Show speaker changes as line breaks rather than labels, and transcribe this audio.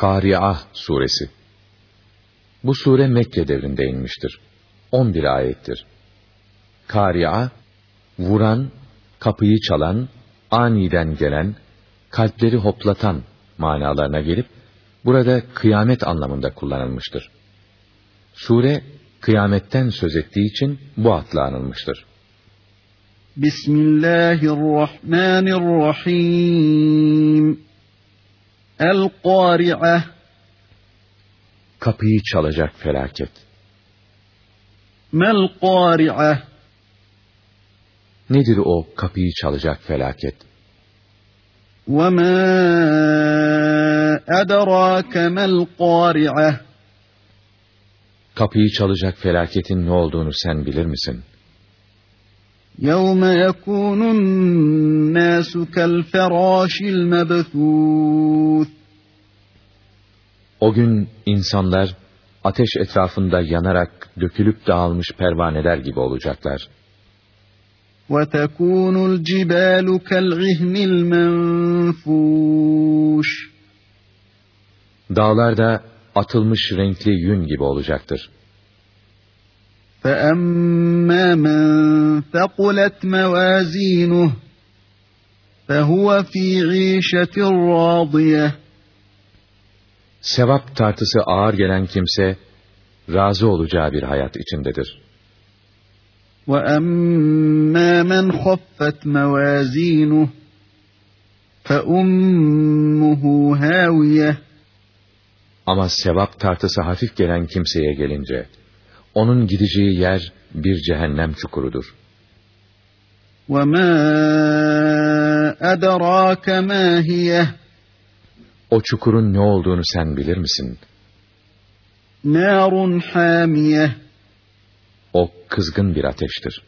Kari'ah suresi. Bu sure Mekke devrinde inmiştir. 11 ayettir. Kari'a, vuran, kapıyı çalan, aniden gelen, kalpleri hoplatan manalarına gelip, burada kıyamet anlamında kullanılmıştır. Sure, kıyametten söz ettiği için bu adla anılmıştır.
Bismillahirrahmanirrahim. El qari'e
Kapıyı çalacak felaket.
Mel qari'e
Nedir o kapıyı çalacak felaket?
Ve ma edrake mel qari'e
Kapıyı çalacak felaketin ne olduğunu sen bilir misin?''
يَوْمَ يَكُونُ النَّاسُ كَالْفَرَاشِ الْمَبْثُوثِ
O gün insanlar ateş etrafında yanarak dökülüp dağılmış pervaneler gibi olacaklar.
وَتَكُونُ الْجِبَالُ كَالْعِهْنِ الْمَنْفُوشِ
Dağlar da atılmış renkli yün gibi olacaktır.
فَأَمَّا مَنْ ثَقُلَتْ مَوَازِينُهُ فَهُوَ فِي عِيشَةٍ رَاضِيَةٍ
Sevap tartısı ağır gelen kimse, razı olacağı bir hayat içindedir.
وَأَمَّا مَنْ خَفَّتْ مَوَازِينُهُ فَأُمُّهُ هَاوِيَةٌ
Ama sevap tartısı hafif gelen kimseye gelince, onun gideceği yer bir cehennem çukurudur.
وَمَا أَدَرَاكَ مَا هِيَهْ
O çukurun ne olduğunu sen bilir misin?
نَارٌ حَامِيَةٌ
O kızgın bir ateştir.